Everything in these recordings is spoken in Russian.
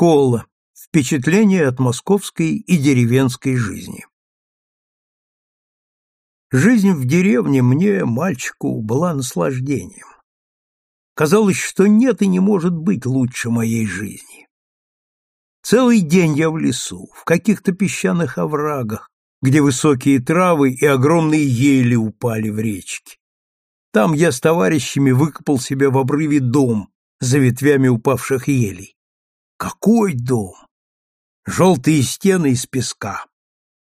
Школа. Впечатление от московской и деревенской жизни. Жизнь в деревне мне, мальчику, была наслаждением. Казалось, что нет и не может быть лучше моей жизни. Целый день я в лесу, в каких-то песчаных оврагах, где высокие травы и огромные ели упали в речки. Там я с товарищами выкопал себе в обрыве дом за ветвями упавших елей. Какой дом! Желтые стены из песка.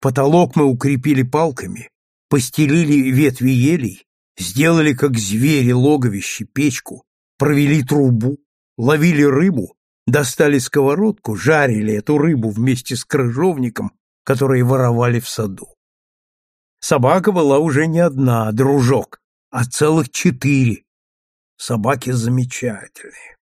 Потолок мы укрепили палками, постелили ветви елей, сделали, как звери, логовище, печку, провели трубу, ловили рыбу, достали сковородку, жарили эту рыбу вместе с крыжовником, которые воровали в саду. Собака была уже не одна, дружок, а целых четыре. Собаки замечательные.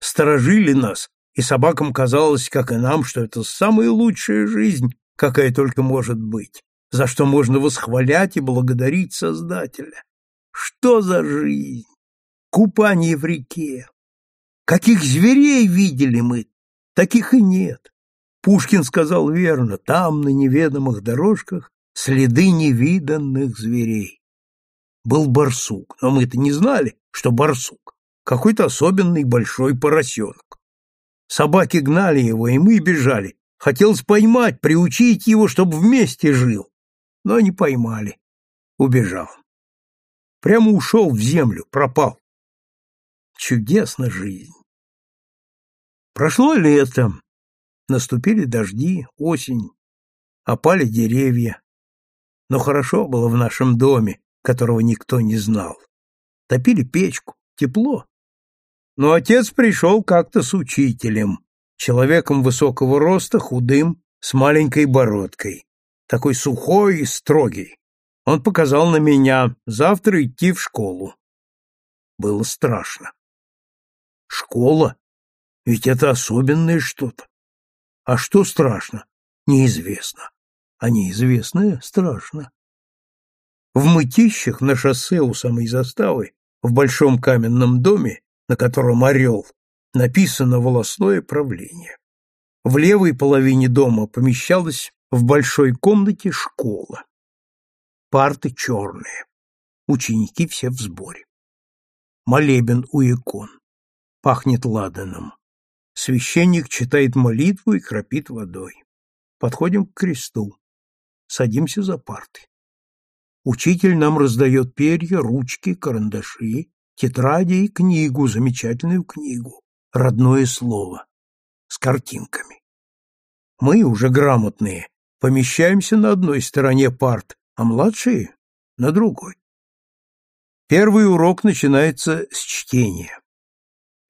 Сторожили нас и собакам казалось, как и нам, что это самая лучшая жизнь, какая только может быть, за что можно восхвалять и благодарить Создателя. Что за жизнь? Купание в реке. Каких зверей видели мы, таких и нет. Пушкин сказал верно, там, на неведомых дорожках, следы невиданных зверей. Был барсук, но мы-то не знали, что барсук. Какой-то особенный большой поросенок. Собаки гнали его, и мы бежали. Хотелось поймать, приучить его, чтобы вместе жил. Но не поймали. Убежал. Прямо ушел в землю, пропал. Чудесна жизнь. Прошло лето. Наступили дожди, осень. Опали деревья. Но хорошо было в нашем доме, которого никто не знал. Топили печку, тепло. Но отец пришел как-то с учителем, человеком высокого роста, худым, с маленькой бородкой, такой сухой и строгий. Он показал на меня завтра идти в школу. Было страшно. Школа? Ведь это особенное что-то. А что страшно? Неизвестно. А неизвестное страшно. В мытищах на шоссе у самой заставы, в большом каменном доме, на котором орел, написано волосное правление. В левой половине дома помещалась в большой комнате школа. Парты черные. Ученики все в сборе. Молебен у икон. Пахнет ладаном. Священник читает молитву и храпит водой. Подходим к кресту. Садимся за парты. Учитель нам раздает перья, ручки, карандаши, тетради и книгу, замечательную книгу, родное слово, с картинками. Мы, уже грамотные, помещаемся на одной стороне парт, а младшие — на другой. Первый урок начинается с чтения.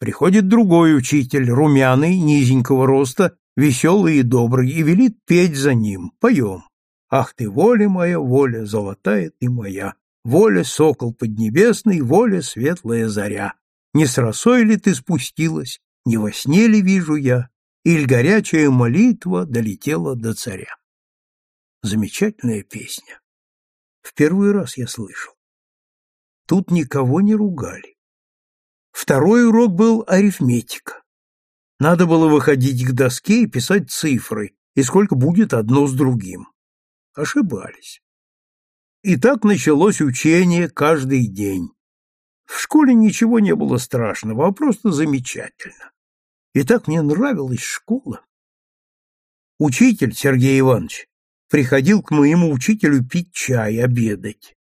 Приходит другой учитель, румяный, низенького роста, веселый и добрый, и велит петь за ним. Поем. «Ах ты, воля моя, воля, золотая ты моя, Воля, сокол поднебесный, воля, светлая заря. Не с росой ли ты спустилась, не во сне ли вижу я, Иль горячая молитва долетела до царя. Замечательная песня. В первый раз я слышал. Тут никого не ругали. Второй урок был арифметика. Надо было выходить к доске и писать цифры, и сколько будет одно с другим. Ошибались. И так началось учение каждый день. В школе ничего не было страшного, а просто замечательно. И так мне нравилась школа. Учитель Сергей Иванович приходил к моему учителю пить чай, обедать.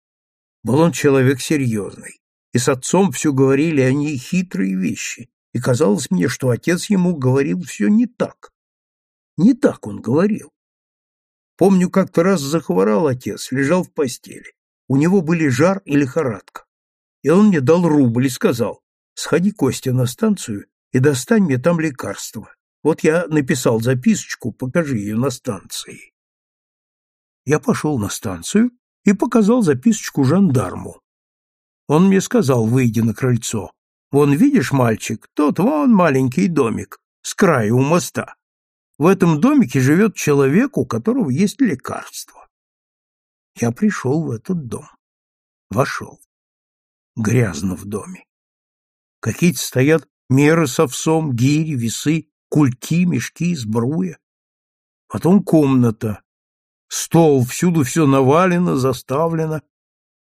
Был он человек серьезный, и с отцом все говорили они хитрые вещи, и казалось мне, что отец ему говорил все не так. Не так он говорил. Помню, как-то раз захворал отец, лежал в постели. У него были жар и лихорадка. И он мне дал рубль и сказал, сходи, Костя, на станцию и достань мне там лекарство. Вот я написал записочку, покажи ее на станции. Я пошел на станцию и показал записочку жандарму. Он мне сказал, выйдя на крыльцо, «Вон, видишь, мальчик, тот вон маленький домик с краю у моста. В этом домике живет человек, у которого есть лекарство. Я пришел в этот дом. Вошел. Грязно в доме. Какие-то стоят меры с овсом, гири, весы, кульки, мешки, сбруя. Потом комната, стол, всюду все навалено, заставлено,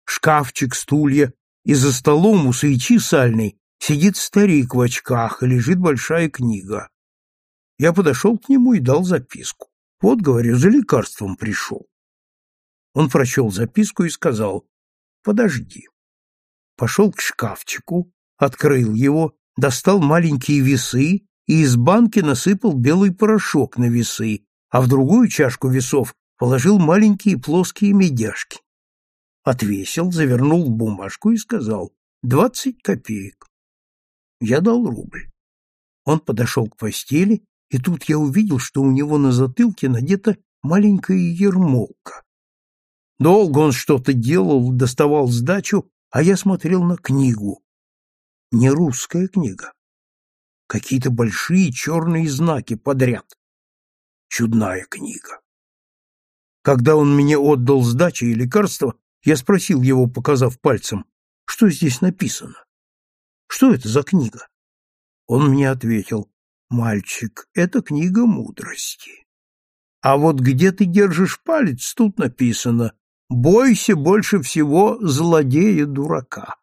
шкафчик, стулья, и за столом у свечи сальной сидит старик в очках и лежит большая книга. Я подошел к нему и дал записку. Вот, говорю, за лекарством пришел. Он прочел записку и сказал, подожди. Пошел к шкафчику, открыл его, достал маленькие весы и из банки насыпал белый порошок на весы, а в другую чашку весов положил маленькие плоские медяшки. Отвесил, завернул бумажку и сказал «двадцать копеек». Я дал рубль. Он подошел к постели, и тут я увидел, что у него на затылке надета маленькая ермолка. Долго он что-то делал, доставал сдачу, а я смотрел на книгу. Не русская книга. Какие-то большие черные знаки подряд. Чудная книга. Когда он мне отдал сдачу и лекарство, я спросил его, показав пальцем, что здесь написано. Что это за книга? Он мне ответил, мальчик, это книга мудрости. А вот где ты держишь палец, тут написано Бойся больше всего злодея-дурака.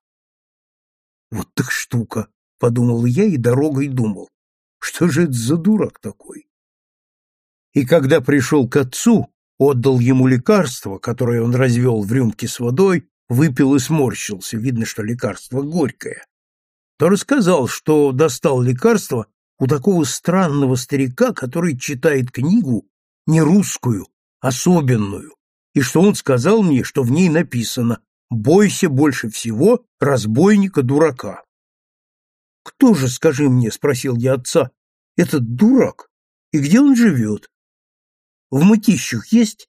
Вот так штука, подумал я и дорогой думал. Что же это за дурак такой? И когда пришел к отцу, отдал ему лекарство, которое он развел в рюмке с водой, выпил и сморщился, видно, что лекарство горькое, то рассказал, что достал лекарство у такого странного старика, который читает книгу не русскую, особенную, и что он сказал мне, что в ней написано «Бойся больше всего разбойника-дурака». «Кто же, скажи мне, — спросил я отца, — этот дурак? И где он живет? В мытищах есть?»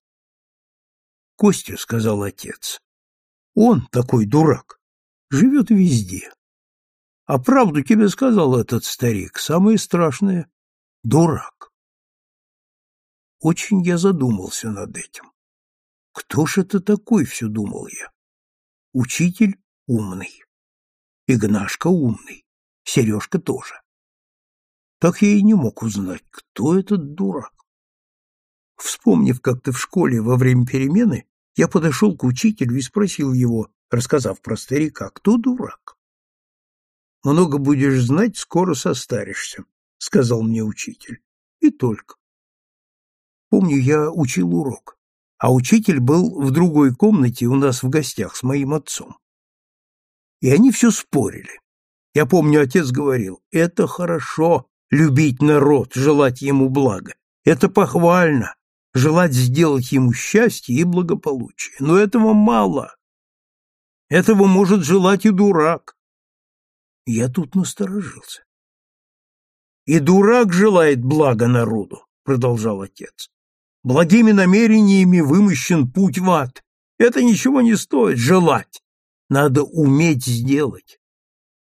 «Костя, — сказал отец, — он, такой дурак, живет везде. А правду тебе сказал этот старик, самое страшное — дурак. Очень я задумался над этим. Кто ж это такой, все думал я. Учитель умный. Игнашка умный. Сережка тоже. Так я и не мог узнать, кто этот дурак. Вспомнив как-то в школе во время перемены, я подошел к учителю и спросил его, рассказав про старика, кто дурак. «Много будешь знать, скоро состаришься», — сказал мне учитель. И только. Помню, я учил урок а учитель был в другой комнате у нас в гостях с моим отцом. И они все спорили. Я помню, отец говорил, это хорошо, любить народ, желать ему блага. Это похвально, желать сделать ему счастье и благополучие. Но этого мало. Этого может желать и дурак. Я тут насторожился. И дурак желает блага народу, продолжал отец. Благими намерениями вымощен путь в ад. Это ничего не стоит желать. Надо уметь сделать.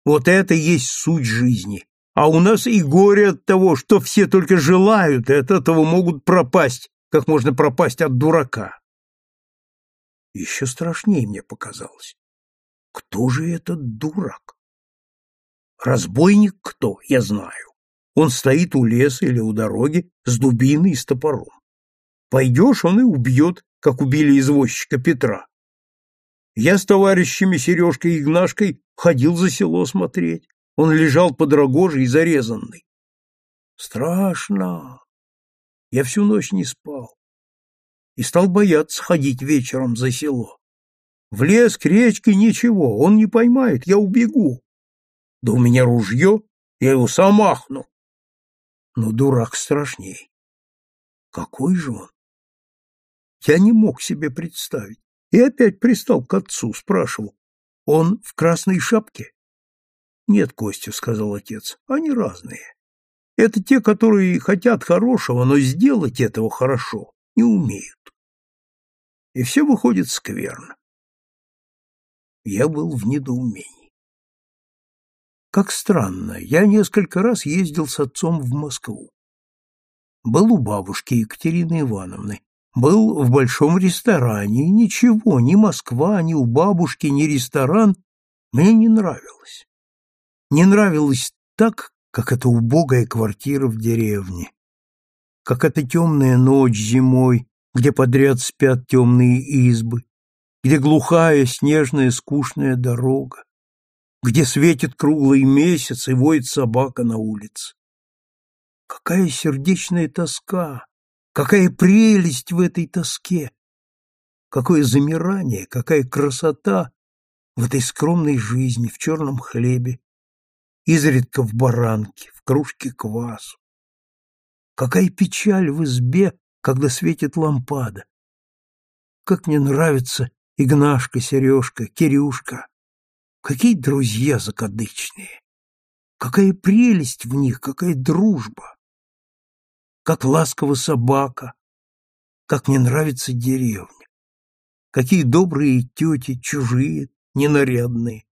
Вот это есть суть жизни. А у нас и горе от того, что все только желают, и от этого могут пропасть, как можно пропасть от дурака. Еще страшнее мне показалось. Кто же этот дурак? Разбойник кто, я знаю. Он стоит у леса или у дороги с дубиной и с топором. Пойдешь, он и убьет, как убили извозчика Петра. Я с товарищами Сережкой и Игнашкой ходил за село смотреть. Он лежал под рогожей зарезанный. Страшно. Я всю ночь не спал. И стал бояться ходить вечером за село. В лес, к речке ничего, он не поймает, я убегу. Да у меня ружье, я его сам махну. Но дурак страшней. Какой же он? Я не мог себе представить. И опять пристал к отцу, спрашивал. Он в красной шапке? Нет, Костя, сказал отец, они разные. Это те, которые хотят хорошего, но сделать этого хорошо не умеют. И все выходит скверно. Я был в недоумении. Как странно, я несколько раз ездил с отцом в Москву. Был у бабушки Екатерины Ивановны, был в большом ресторане, и ничего, ни Москва, ни у бабушки, ни ресторан мне не нравилось. Не нравилось так, как эта убогая квартира в деревне, как эта темная ночь зимой, где подряд спят темные избы, где глухая, снежная, скучная дорога, где светит круглый месяц и воет собака на улице. Какая сердечная тоска, какая прелесть в этой тоске, какое замирание, какая красота в этой скромной жизни, в черном хлебе, изредка в баранке, в кружке квасу. Какая печаль в избе, когда светит лампада. Как мне нравится Игнашка, Сережка, Кирюшка. Какие друзья закадычные! Какая прелесть в них, какая дружба! Как ласково собака! Как мне нравится деревня! Какие добрые тети, чужие, ненарядные!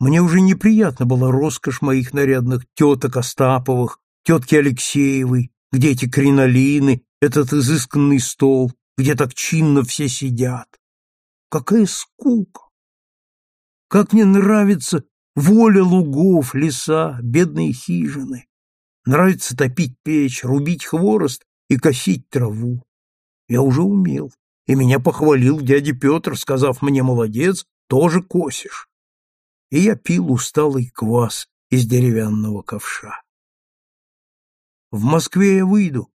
Мне уже неприятно была роскошь моих нарядных теток Остаповых, тетки Алексеевой, где эти кринолины, этот изысканный стол, где так чинно все сидят. Какая скука! Как мне нравится воля лугов, леса, бедные хижины. Нравится топить печь, рубить хворост и косить траву. Я уже умел, и меня похвалил дядя Петр, сказав мне, молодец, тоже косишь. И я пил усталый квас из деревянного ковша. В Москве я выйду.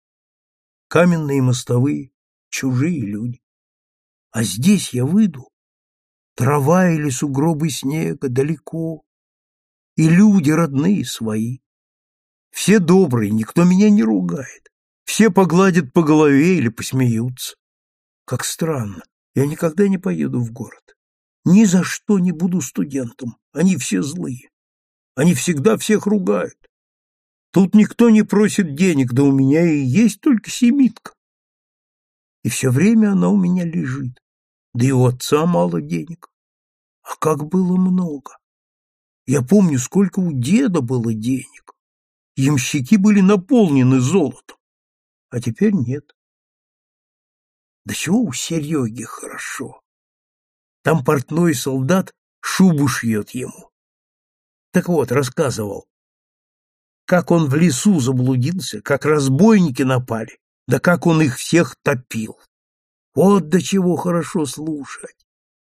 Каменные мостовые, чужие люди. А здесь я выйду Трава или сугробы снега далеко, и люди родные свои. Все добрые, никто меня не ругает. Все погладят по голове или посмеются. Как странно, я никогда не поеду в город. Ни за что не буду студентом, они все злые. Они всегда всех ругают. Тут никто не просит денег, да у меня и есть только семитка. И все время она у меня лежит да и у отца мало денег. А как было много! Я помню, сколько у деда было денег. Ямщики были наполнены золотом, а теперь нет. Да чего у Сереги хорошо? Там портной солдат шубу шьет ему. Так вот, рассказывал, как он в лесу заблудился, как разбойники напали, да как он их всех топил. Вот до чего хорошо слушать.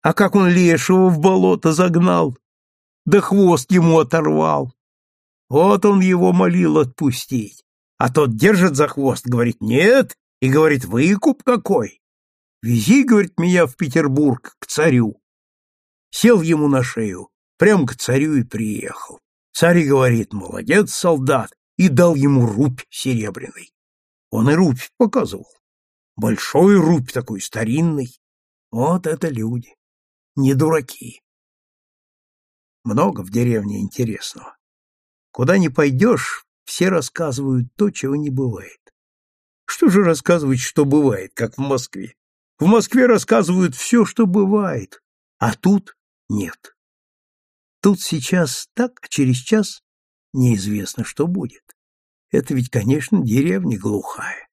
А как он лешего в болото загнал, да хвост ему оторвал. Вот он его молил отпустить. А тот держит за хвост, говорит, нет, и говорит, выкуп какой. Вези, говорит, меня в Петербург, к царю. Сел ему на шею, прям к царю и приехал. Царь говорит, молодец, солдат, и дал ему рубь серебряный. Он и рубь показывал. Большой рубь такой, старинный. Вот это люди. Не дураки. Много в деревне интересного. Куда ни пойдешь, все рассказывают то, чего не бывает. Что же рассказывать, что бывает, как в Москве? В Москве рассказывают все, что бывает, а тут нет. Тут сейчас так, а через час неизвестно, что будет. Это ведь, конечно, деревня глухая.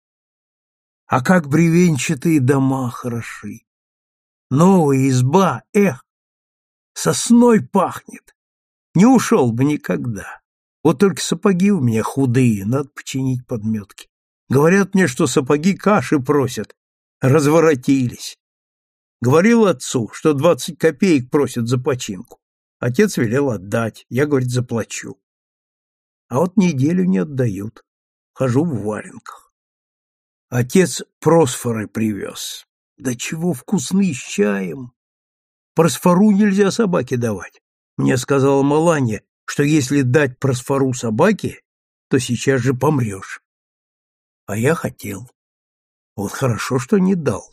А как бревенчатые дома хороши! Новая изба, эх, сосной пахнет. Не ушел бы никогда. Вот только сапоги у меня худые, надо починить подметки. Говорят мне, что сапоги каши просят. Разворотились. Говорил отцу, что двадцать копеек просят за починку. Отец велел отдать, я, говорит, заплачу. А вот неделю не отдают. Хожу в валенках. Отец просфоры привез. Да чего вкусны с чаем! Просфору нельзя собаке давать. Мне сказала Маланья, что если дать просфору собаке, то сейчас же помрешь. А я хотел. Вот хорошо, что не дал.